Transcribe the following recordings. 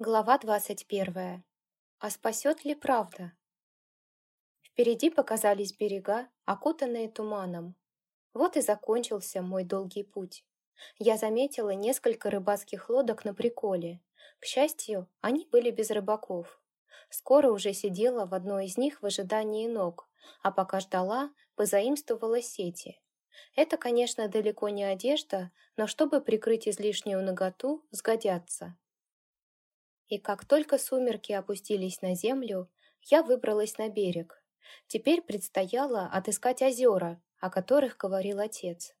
Глава двадцать первая. А спасет ли правда? Впереди показались берега, окутанные туманом. Вот и закончился мой долгий путь. Я заметила несколько рыбацких лодок на приколе. К счастью, они были без рыбаков. Скоро уже сидела в одной из них в ожидании ног, а пока ждала, позаимствовала сети. Это, конечно, далеко не одежда, но чтобы прикрыть излишнюю наготу, сгодятся. И как только сумерки опустились на землю, я выбралась на берег. Теперь предстояло отыскать озера, о которых говорил отец.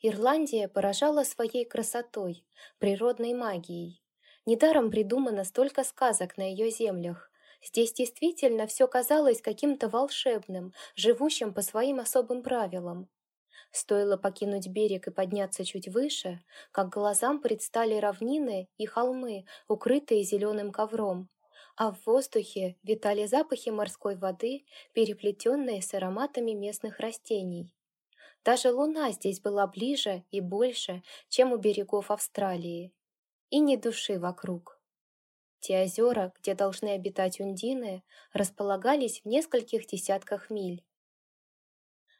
Ирландия поражала своей красотой, природной магией. Недаром придумано столько сказок на ее землях. Здесь действительно все казалось каким-то волшебным, живущим по своим особым правилам. Стоило покинуть берег и подняться чуть выше, как глазам предстали равнины и холмы, укрытые зеленым ковром, а в воздухе витали запахи морской воды, переплетенные с ароматами местных растений. Даже луна здесь была ближе и больше, чем у берегов Австралии. И ни души вокруг. Те озера, где должны обитать ундины, располагались в нескольких десятках миль.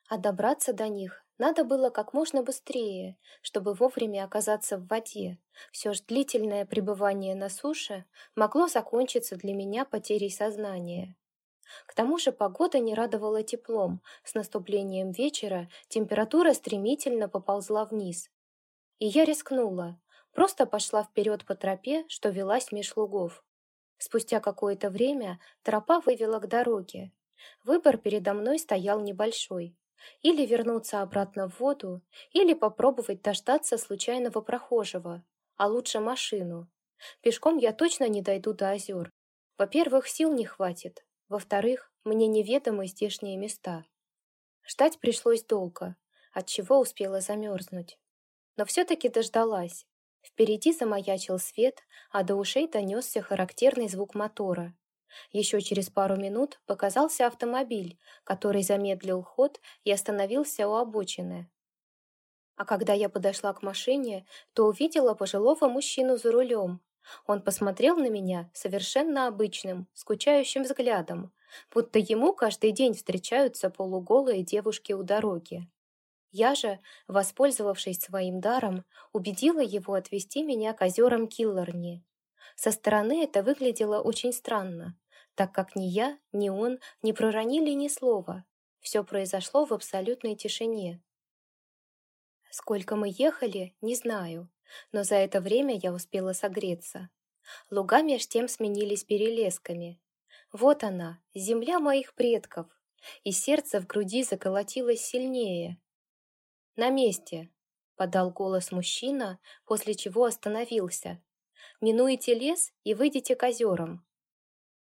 А добраться до них надо было как можно быстрее, чтобы вовремя оказаться в воде. Все же длительное пребывание на суше могло закончиться для меня потерей сознания. К тому же погода не радовала теплом. С наступлением вечера температура стремительно поползла вниз. И я рискнула. Просто пошла вперед по тропе, что велась меж лугов. Спустя какое-то время тропа вывела к дороге. Выбор передо мной стоял небольшой. Или вернуться обратно в воду, или попробовать дождаться случайного прохожего, а лучше машину. Пешком я точно не дойду до озер. Во-первых, сил не хватит. Во-вторых, мне неведомы здешние места. Ждать пришлось долго, отчего успела замерзнуть. Но все-таки дождалась. Впереди замаячил свет, а до ушей донесся характерный звук мотора. Еще через пару минут показался автомобиль, который замедлил ход и остановился у обочины. А когда я подошла к машине, то увидела пожилого мужчину за рулем. Он посмотрел на меня совершенно обычным, скучающим взглядом, будто ему каждый день встречаются полуголые девушки у дороги. Я же, воспользовавшись своим даром, убедила его отвезти меня к озерам Киллорни. Со стороны это выглядело очень странно так как ни я, ни он не проронили ни слова. Все произошло в абсолютной тишине. Сколько мы ехали, не знаю, но за это время я успела согреться. Луга меж тем сменились перелесками. Вот она, земля моих предков, и сердце в груди заколотилось сильнее. «На месте!» — подал голос мужчина, после чего остановился. «Минуете лес и выйдете к озерам.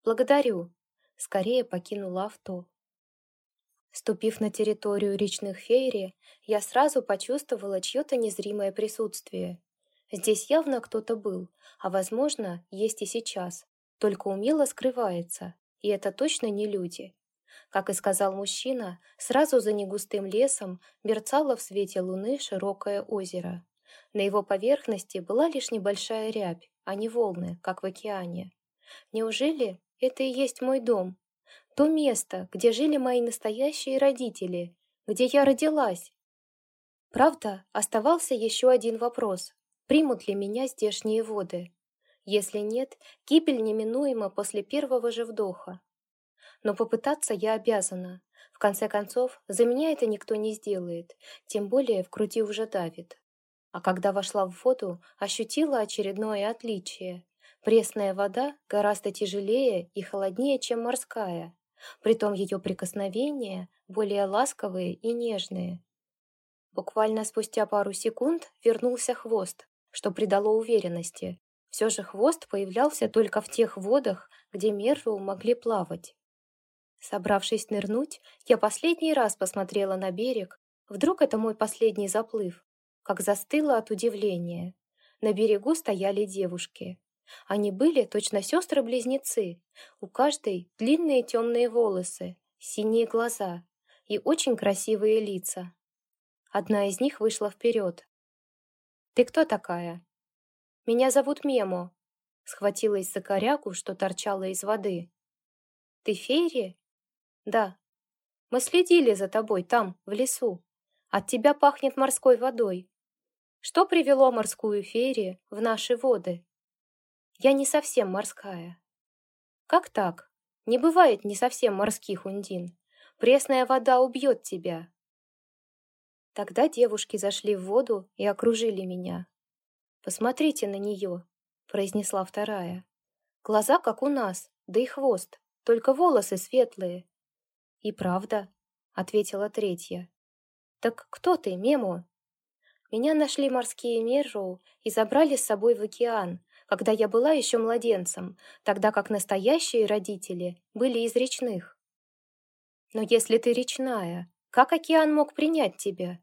«Благодарю!» Скорее покинула авто. Ступив на территорию речных фейри, я сразу почувствовала чье-то незримое присутствие. Здесь явно кто-то был, а, возможно, есть и сейчас, только умело скрывается, и это точно не люди. Как и сказал мужчина, сразу за негустым лесом мерцало в свете луны широкое озеро. На его поверхности была лишь небольшая рябь, а не волны, как в океане. Неужели это и есть мой дом. То место, где жили мои настоящие родители, где я родилась. Правда, оставался еще один вопрос. Примут ли меня здешние воды? Если нет, гибель неминуема после первого же вдоха. Но попытаться я обязана. В конце концов, за меня это никто не сделает, тем более в груди уже давит. А когда вошла в воду, ощутила очередное отличие. Пресная вода гораздо тяжелее и холоднее, чем морская, притом ее прикосновения более ласковые и нежные. Буквально спустя пару секунд вернулся хвост, что придало уверенности. Все же хвост появлялся только в тех водах, где меру могли плавать. Собравшись нырнуть, я последний раз посмотрела на берег. Вдруг это мой последний заплыв. Как застыла от удивления. На берегу стояли девушки. Они были точно сестры-близнецы. У каждой длинные темные волосы, синие глаза и очень красивые лица. Одна из них вышла вперед. «Ты кто такая?» «Меня зовут Мемо». Схватилась за корягу, что торчала из воды. «Ты феерия?» «Да. Мы следили за тобой там, в лесу. От тебя пахнет морской водой. Что привело морскую феерию в наши воды?» «Я не совсем морская». «Как так? Не бывает не совсем морских ундин. Пресная вода убьет тебя». Тогда девушки зашли в воду и окружили меня. «Посмотрите на нее», — произнесла вторая. «Глаза, как у нас, да и хвост, только волосы светлые». «И правда», — ответила третья. «Так кто ты, Мемо?» Меня нашли морские Мерроу и забрали с собой в океан, когда я была еще младенцем, тогда как настоящие родители были из речных. Но если ты речная, как океан мог принять тебя?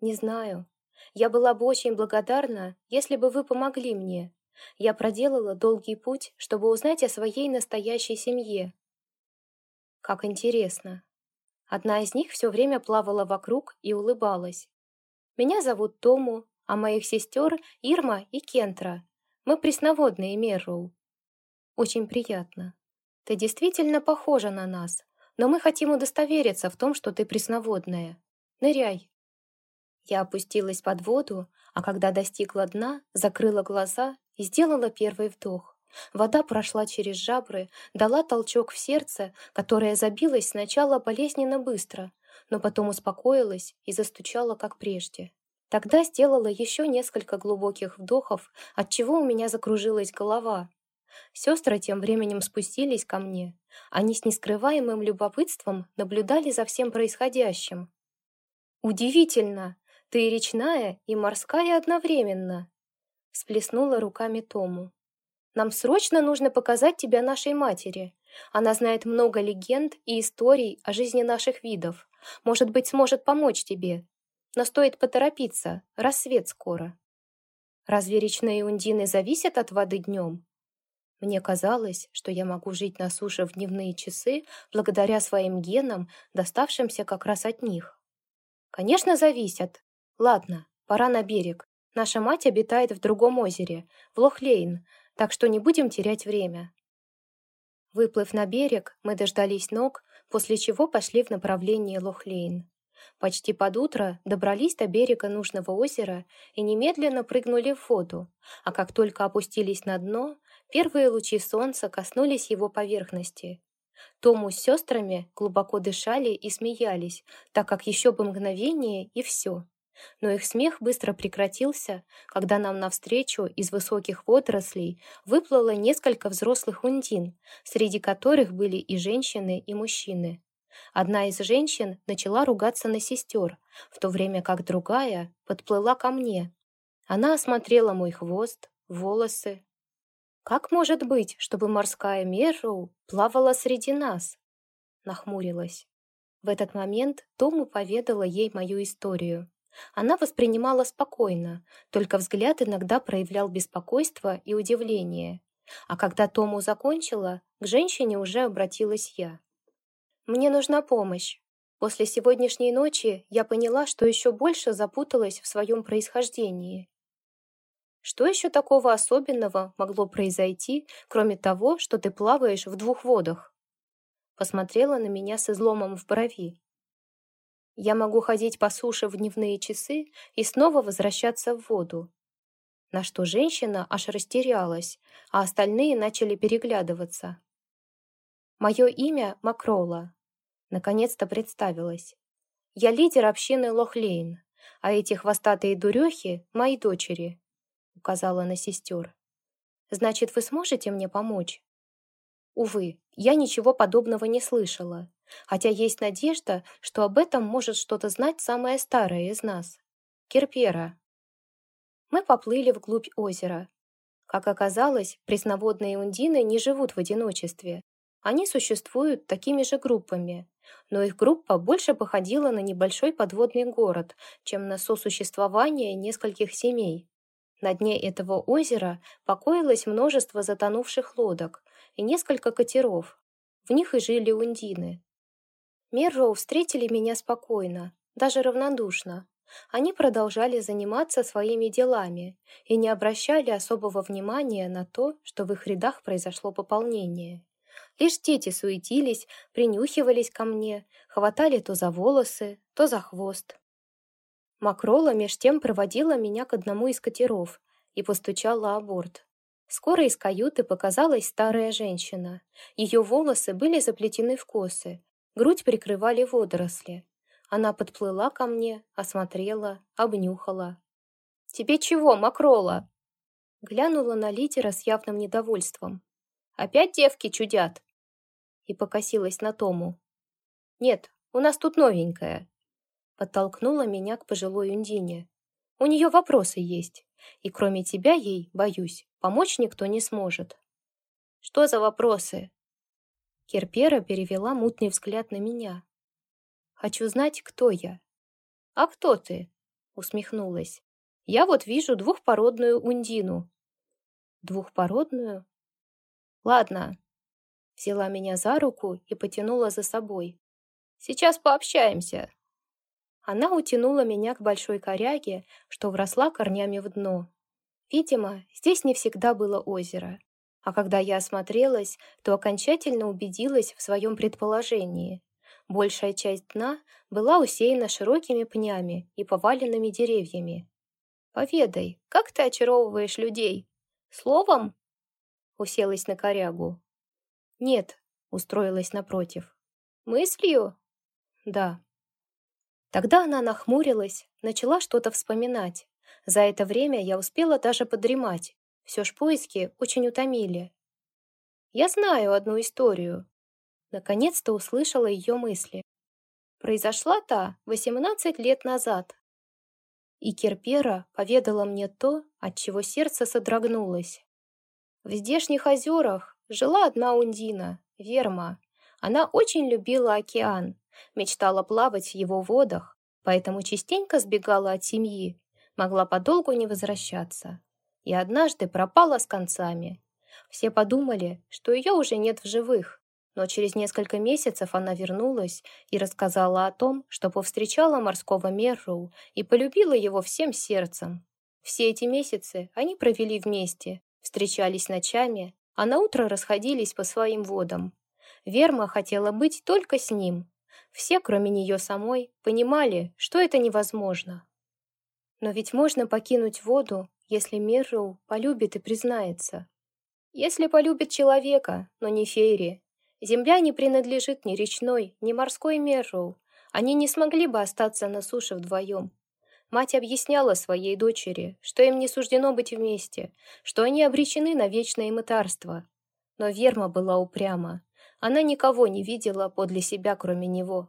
Не знаю. Я была бы очень благодарна, если бы вы помогли мне. Я проделала долгий путь, чтобы узнать о своей настоящей семье. Как интересно. Одна из них все время плавала вокруг и улыбалась. Меня зовут Тому, а моих сестер Ирма и Кентра. Мы пресноводные Мерроу. Очень приятно. Ты действительно похожа на нас, но мы хотим удостовериться в том, что ты пресноводная. Ныряй. Я опустилась под воду, а когда достигла дна, закрыла глаза и сделала первый вдох. Вода прошла через жабры, дала толчок в сердце, которое забилось сначала болезненно быстро, но потом успокоилось и застучало, как прежде. Тогда сделала еще несколько глубоких вдохов, от чего у меня закружилась голова. Сестры тем временем спустились ко мне. Они с нескрываемым любопытством наблюдали за всем происходящим. «Удивительно! Ты и речная, и морская одновременно!» Сплеснула руками Тому. «Нам срочно нужно показать тебя нашей матери. Она знает много легенд и историй о жизни наших видов. Может быть, сможет помочь тебе. Но стоит поторопиться, рассвет скоро». «Разве речные ундины зависят от воды днем?» Мне казалось, что я могу жить на суше в дневные часы благодаря своим генам, доставшимся как раз от них. Конечно, зависят, Ладно, пора на берег. Наша мать обитает в другом озере, в Лохлейн, так что не будем терять время. Выплыв на берег, мы дождались ног, после чего пошли в направлении Лохлейн. Почти под утро добрались до берега нужного озера и немедленно прыгнули в воду, а как только опустились на дно, первые лучи солнца коснулись его поверхности. Тому с сестрами глубоко дышали и смеялись, так как еще бы мгновение и все. Но их смех быстро прекратился, когда нам навстречу из высоких водорослей выплыло несколько взрослых ундин, среди которых были и женщины, и мужчины. Одна из женщин начала ругаться на сестер, в то время как другая подплыла ко мне. Она осмотрела мой хвост, волосы. «Как может быть, чтобы морская Мерроу плавала среди нас?» Нахмурилась. В этот момент Тому поведала ей мою историю. Она воспринимала спокойно, только взгляд иногда проявлял беспокойство и удивление. А когда Тому закончила, к женщине уже обратилась я. «Мне нужна помощь. После сегодняшней ночи я поняла, что еще больше запуталась в своем происхождении. Что еще такого особенного могло произойти, кроме того, что ты плаваешь в двух водах?» Посмотрела на меня с изломом в брови. Я могу ходить по суше в дневные часы и снова возвращаться в воду. На что женщина аж растерялась, а остальные начали переглядываться. Мое имя Макрола. Наконец-то представилась. Я лидер общины Лохлейн, а эти хвостатые дурехи — мои дочери, указала на сестер. Значит, вы сможете мне помочь? Увы, я ничего подобного не слышала, хотя есть надежда, что об этом может что-то знать самая старая из нас — Керпера. Мы поплыли вглубь озера. Как оказалось, пресноводные ундины не живут в одиночестве. Они существуют такими же группами, но их группа больше походила на небольшой подводный город, чем на сосуществование нескольких семей. На дне этого озера покоилось множество затонувших лодок, и несколько катеров. В них и жили ундины. Мерроу встретили меня спокойно, даже равнодушно. Они продолжали заниматься своими делами и не обращали особого внимания на то, что в их рядах произошло пополнение. Лишь дети суетились, принюхивались ко мне, хватали то за волосы, то за хвост. Макрола меж тем проводила меня к одному из катеров и постучала о борт. Скоро из каюты показалась старая женщина. Ее волосы были заплетены в косы, грудь прикрывали водоросли. Она подплыла ко мне, осмотрела, обнюхала. «Тебе чего, Макрола?» Глянула на лидера с явным недовольством. «Опять девки чудят?» И покосилась на Тому. «Нет, у нас тут новенькая». Подтолкнула меня к пожилой Ундине. «У нее вопросы есть, и кроме тебя ей, боюсь, помочь никто не сможет». «Что за вопросы?» Керпера перевела мутный взгляд на меня. «Хочу знать, кто я». «А кто ты?» усмехнулась. «Я вот вижу двухпородную Ундину». «Двухпородную?» «Ладно». Взяла меня за руку и потянула за собой. «Сейчас пообщаемся». Она утянула меня к большой коряге, что вросла корнями в дно. Видимо, здесь не всегда было озеро. А когда я осмотрелась, то окончательно убедилась в своем предположении. Большая часть дна была усеяна широкими пнями и поваленными деревьями. «Поведай, как ты очаровываешь людей? Словом?» Уселась на корягу. «Нет», — устроилась напротив. «Мыслью?» «Да». Тогда она нахмурилась, начала что-то вспоминать. За это время я успела даже подремать, все ж поиски очень утомили. Я знаю одну историю. Наконец-то услышала ее мысли. Произошла та 18 лет назад. И Керпера поведала мне то, от чего сердце содрогнулось. В здешних озерах жила одна Ундина, Верма. Она очень любила океан, мечтала плавать в его водах, поэтому частенько сбегала от семьи, могла подолгу не возвращаться и однажды пропала с концами. Все подумали, что ее уже нет в живых, но через несколько месяцев она вернулась и рассказала о том, что повстречала морского Мерроу и полюбила его всем сердцем. Все эти месяцы они провели вместе, встречались ночами, а на утро расходились по своим водам. Верма хотела быть только с ним. Все, кроме нее самой, понимали, что это невозможно. Но ведь можно покинуть воду если Мирроу полюбит и признается. Если полюбит человека, но не Фейри, земля не принадлежит ни речной, ни морской Мирроу, они не смогли бы остаться на суше вдвоем. Мать объясняла своей дочери, что им не суждено быть вместе, что они обречены на вечное мытарство. Но Верма была упряма. Она никого не видела подле себя, кроме него.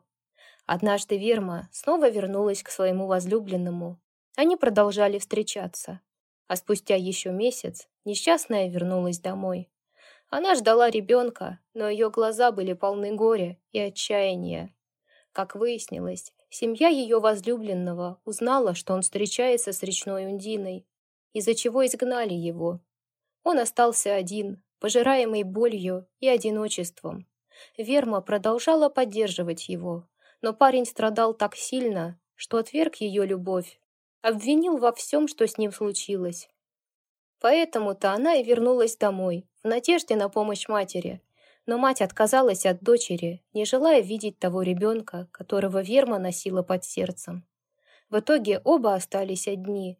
Однажды Верма снова вернулась к своему возлюбленному. Они продолжали встречаться. А спустя еще месяц несчастная вернулась домой. Она ждала ребенка, но ее глаза были полны горя и отчаяния. Как выяснилось, семья ее возлюбленного узнала, что он встречается с речной Ундиной, из-за чего изгнали его. Он остался один, пожираемый болью и одиночеством. Верма продолжала поддерживать его, но парень страдал так сильно, что отверг ее любовь обвинил во всем, что с ним случилось. Поэтому-то она и вернулась домой, в надежде на помощь матери. Но мать отказалась от дочери, не желая видеть того ребенка, которого Верма носила под сердцем. В итоге оба остались одни.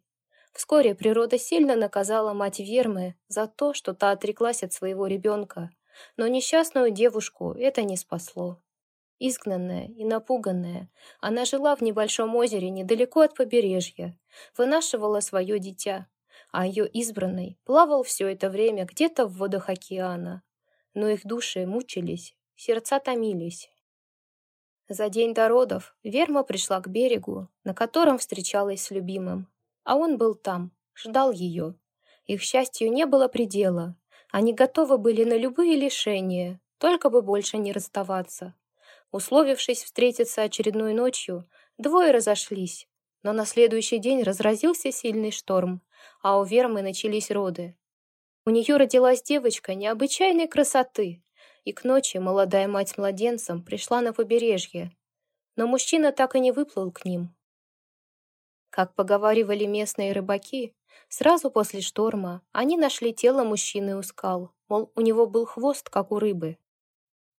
Вскоре природа сильно наказала мать Вермы за то, что та отреклась от своего ребенка, но несчастную девушку это не спасло. Изгнанная и напуганная, она жила в небольшом озере недалеко от побережья, вынашивала свое дитя, а ее избранный плавал все это время где-то в водах океана. Но их души мучились, сердца томились. За день до родов Верма пришла к берегу, на котором встречалась с любимым. А он был там, ждал ее. Их счастью не было предела. Они готовы были на любые лишения, только бы больше не расставаться. Условившись встретиться очередной ночью, двое разошлись, но на следующий день разразился сильный шторм, а у Вермы начались роды. У нее родилась девочка необычайной красоты, и к ночи молодая мать младенцем пришла на побережье, но мужчина так и не выплыл к ним. Как поговаривали местные рыбаки, сразу после шторма они нашли тело мужчины у скал, мол, у него был хвост, как у рыбы.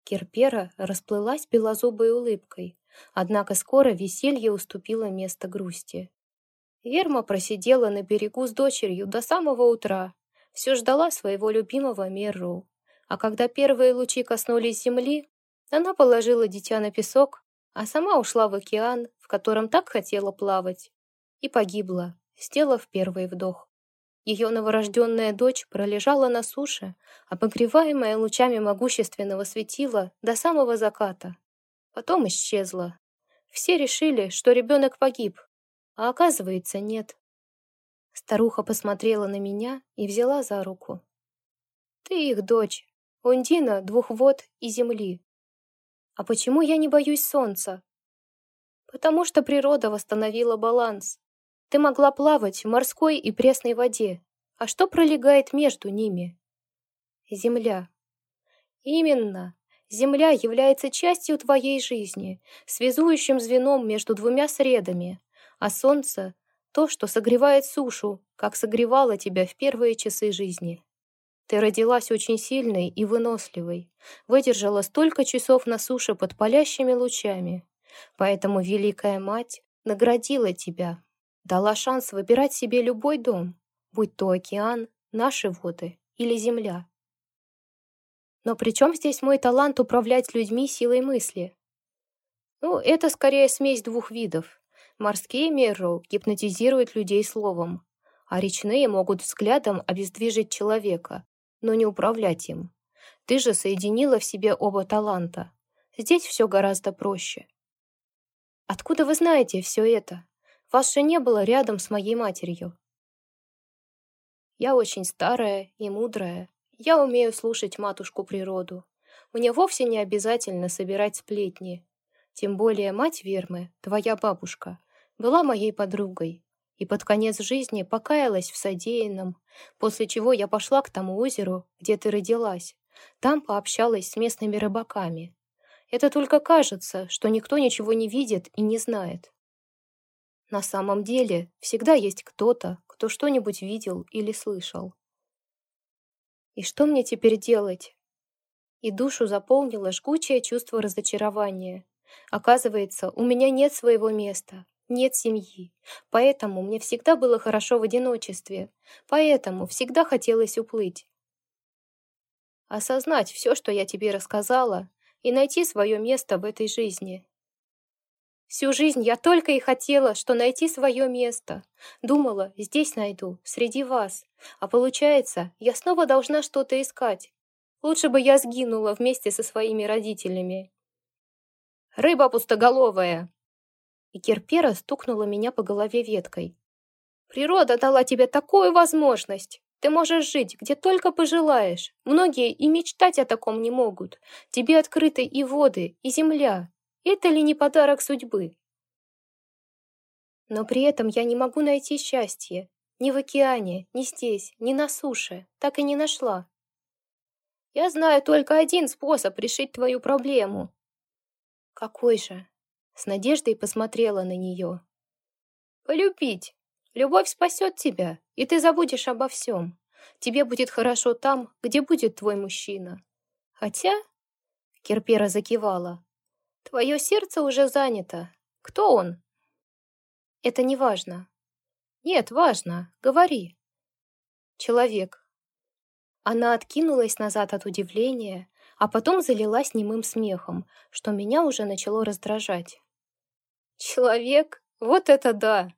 Кирпера расплылась белозубой улыбкой, однако скоро веселье уступило место грусти. Верма просидела на берегу с дочерью до самого утра, все ждала своего любимого Мерроу. А когда первые лучи коснулись земли, она положила дитя на песок, а сама ушла в океан, в котором так хотела плавать, и погибла, сделав первый вдох. Ее новорожденная дочь пролежала на суше, обогреваемая лучами могущественного светила до самого заката. Потом исчезла. Все решили, что ребенок погиб, а оказывается, нет. Старуха посмотрела на меня и взяла за руку. «Ты их дочь, Ундина двух вод и земли. А почему я не боюсь солнца? Потому что природа восстановила баланс. Ты могла плавать в морской и пресной воде. А что пролегает между ними? Земля. Именно. Земля является частью твоей жизни, связующим звеном между двумя средами, а солнце — то, что согревает сушу, как согревало тебя в первые часы жизни. Ты родилась очень сильной и выносливой, выдержала столько часов на суше под палящими лучами, поэтому Великая Мать наградила тебя Дала шанс выбирать себе любой дом, будь то океан, наши воды или земля. Но при чем здесь мой талант управлять людьми силой мысли? Ну, это скорее смесь двух видов. Морские Мерроу гипнотизируют людей словом, а речные могут взглядом обездвижить человека, но не управлять им. Ты же соединила в себе оба таланта. Здесь все гораздо проще. Откуда вы знаете все это? Вас же не было рядом с моей матерью. Я очень старая и мудрая. Я умею слушать матушку природу. Мне вовсе не обязательно собирать сплетни. Тем более мать Вермы, твоя бабушка, была моей подругой и под конец жизни покаялась в содеянном, после чего я пошла к тому озеру, где ты родилась. Там пообщалась с местными рыбаками. Это только кажется, что никто ничего не видит и не знает. На самом деле всегда есть кто-то, кто что-нибудь видел или слышал. И что мне теперь делать? И душу заполнило жгучее чувство разочарования. Оказывается, у меня нет своего места, нет семьи. Поэтому мне всегда было хорошо в одиночестве. Поэтому всегда хотелось уплыть. Осознать все, что я тебе рассказала, и найти свое место в этой жизни. Всю жизнь я только и хотела, что найти свое место. Думала, здесь найду, среди вас. А получается, я снова должна что-то искать. Лучше бы я сгинула вместе со своими родителями. «Рыба пустоголовая!» И Керпера стукнула меня по голове веткой. «Природа дала тебе такую возможность! Ты можешь жить, где только пожелаешь. Многие и мечтать о таком не могут. Тебе открыты и воды, и земля, это ли не подарок судьбы? Но при этом я не могу найти счастье. Ни в океане, ни здесь, ни на суше. Так и не нашла. Я знаю только один способ решить твою проблему. Какой же? С надеждой посмотрела на нее. Полюбить. Любовь спасет тебя, и ты забудешь обо всем. Тебе будет хорошо там, где будет твой мужчина. Хотя... Керпера закивала. Твое сердце уже занято. Кто он? Это не важно. Нет, важно. Говори. Человек. Она откинулась назад от удивления, а потом залилась немым смехом, что меня уже начало раздражать. Человек? Вот это да!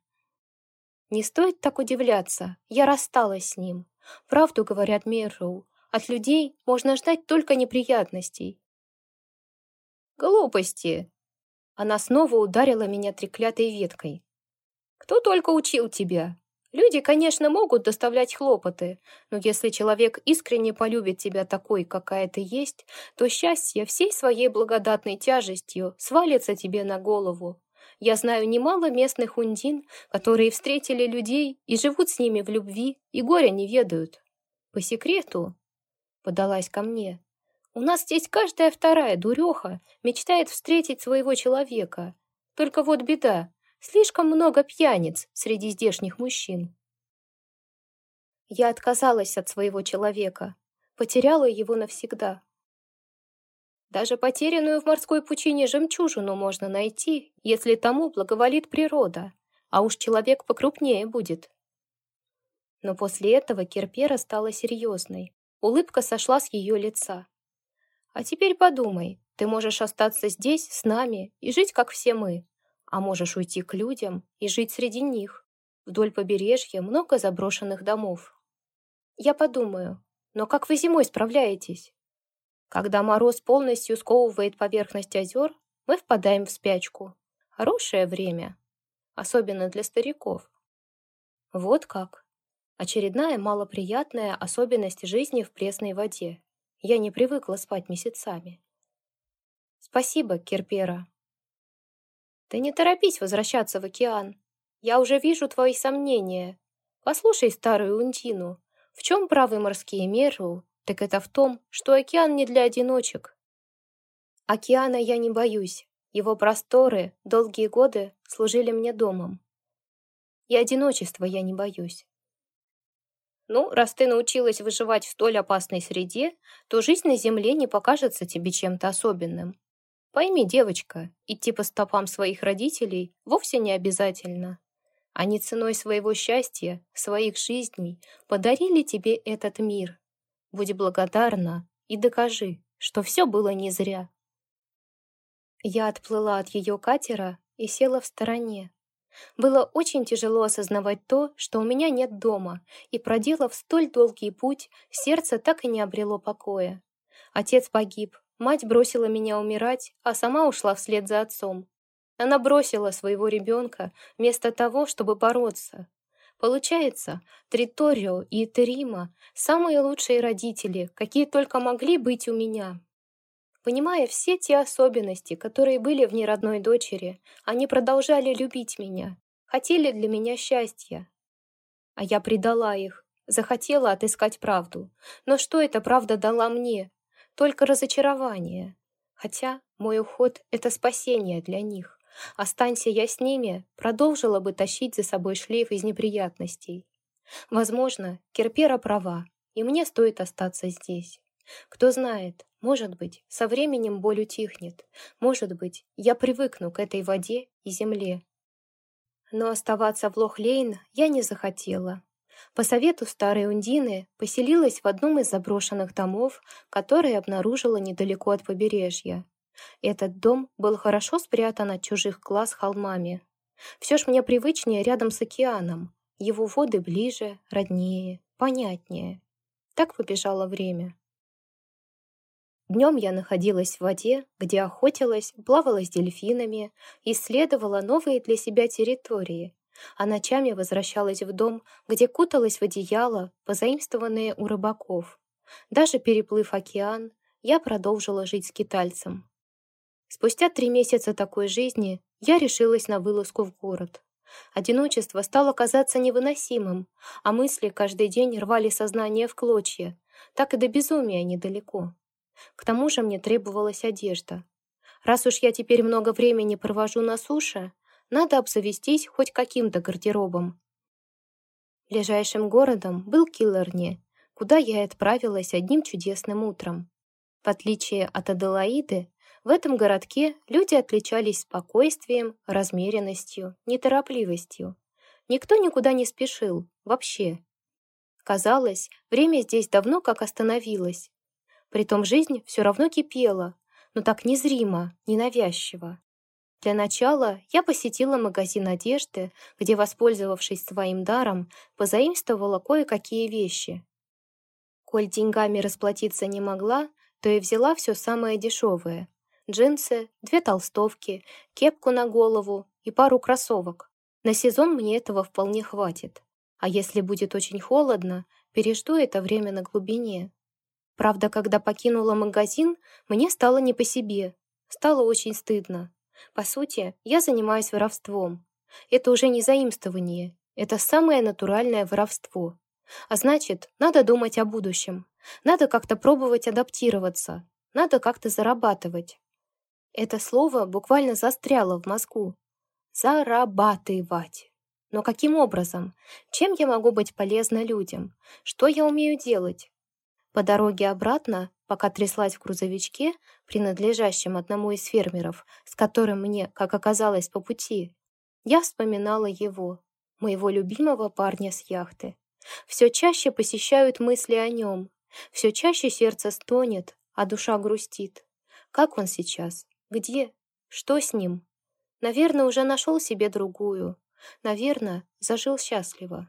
Не стоит так удивляться. Я рассталась с ним. Правду говорят Мерроу. От людей можно ждать только неприятностей. Глупости. Она снова ударила меня треклятой веткой. Кто только учил тебя? Люди, конечно, могут доставлять хлопоты, но если человек искренне полюбит тебя такой, какая ты есть, то счастье всей своей благодатной тяжестью свалится тебе на голову. Я знаю немало местных ундин, которые встретили людей и живут с ними в любви, и горя не ведают. По секрету, подалась ко мне, у нас здесь каждая вторая дуреха мечтает встретить своего человека. Только вот беда. Слишком много пьяниц среди здешних мужчин. Я отказалась от своего человека, потеряла его навсегда. Даже потерянную в морской пучине жемчужину можно найти, если тому благоволит природа, а уж человек покрупнее будет. Но после этого Кирпера стала серьезной. Улыбка сошла с ее лица. «А теперь подумай, ты можешь остаться здесь, с нами, и жить, как все мы. А можешь уйти к людям и жить среди них. Вдоль побережья много заброшенных домов. Я подумаю, но как вы зимой справляетесь? Когда мороз полностью сковывает поверхность озер, мы впадаем в спячку. Хорошее время, особенно для стариков. Вот как. Очередная малоприятная особенность жизни в пресной воде. Я не привыкла спать месяцами. Спасибо, Кирпера. Ты не торопись возвращаться в океан. Я уже вижу твои сомнения. Послушай старую Унтину. В чем правы морские меру, так это в том, что океан не для одиночек. Океана я не боюсь. Его просторы долгие годы служили мне домом. И одиночества я не боюсь. Ну, раз ты научилась выживать в столь опасной среде, то жизнь на Земле не покажется тебе чем-то особенным. Пойми, девочка, идти по стопам своих родителей вовсе не обязательно. Они ценой своего счастья, своих жизней подарили тебе этот мир. Будь благодарна и докажи, что все было не зря. Я отплыла от ее катера и села в стороне. Было очень тяжело осознавать то, что у меня нет дома, и, проделав столь долгий путь, сердце так и не обрело покоя. Отец погиб, Мать бросила меня умирать, а сама ушла вслед за отцом. Она бросила своего ребенка вместо того, чтобы бороться. Получается, Триторио и Терима – самые лучшие родители, какие только могли быть у меня. Понимая все те особенности, которые были в неродной дочери, они продолжали любить меня, хотели для меня счастья. А я предала их, захотела отыскать правду. Но что эта правда дала мне? только разочарование. Хотя мой уход — это спасение для них. Останься я с ними, продолжила бы тащить за собой шлейф из неприятностей. Возможно, Керпера права, и мне стоит остаться здесь. Кто знает, может быть, со временем боль утихнет. Может быть, я привыкну к этой воде и земле. Но оставаться в Лохлейн я не захотела. По совету старой Ундины поселилась в одном из заброшенных домов, который обнаружила недалеко от побережья. Этот дом был хорошо спрятан от чужих глаз холмами. Все ж мне привычнее рядом с океаном. Его воды ближе, роднее, понятнее. Так побежало время. Днем я находилась в воде, где охотилась, плавала с дельфинами, исследовала новые для себя территории, а ночами возвращалась в дом, где куталась в одеяло, позаимствованные у рыбаков. Даже переплыв океан, я продолжила жить с китальцем. Спустя три месяца такой жизни я решилась на вылазку в город. Одиночество стало казаться невыносимым, а мысли каждый день рвали сознание в клочья, так и до безумия недалеко. К тому же мне требовалась одежда. Раз уж я теперь много времени провожу на суше, надо обзавестись хоть каким-то гардеробом. Ближайшим городом был Киллерни, куда я отправилась одним чудесным утром. В отличие от Аделаиды, в этом городке люди отличались спокойствием, размеренностью, неторопливостью. Никто никуда не спешил, вообще. Казалось, время здесь давно как остановилось. Притом жизнь все равно кипела, но так незримо, ненавязчиво. Для начала я посетила магазин одежды, где, воспользовавшись своим даром, позаимствовала кое-какие вещи. Коль деньгами расплатиться не могла, то и взяла все самое дешевое. Джинсы, две толстовки, кепку на голову и пару кроссовок. На сезон мне этого вполне хватит. А если будет очень холодно, пережду это время на глубине. Правда, когда покинула магазин, мне стало не по себе. Стало очень стыдно. По сути, я занимаюсь воровством. Это уже не заимствование, это самое натуральное воровство. А значит, надо думать о будущем. Надо как-то пробовать адаптироваться. Надо как-то зарабатывать. Это слово буквально застряло в мозгу. Зарабатывать. Но каким образом? Чем я могу быть полезна людям? Что я умею делать? По дороге обратно, пока тряслась в грузовичке, принадлежащем одному из фермеров, с которым мне, как оказалось, по пути, я вспоминала его, моего любимого парня с яхты. Все чаще посещают мысли о нем, все чаще сердце стонет, а душа грустит. Как он сейчас? Где? Что с ним? Наверное, уже нашел себе другую. Наверное, зажил счастливо.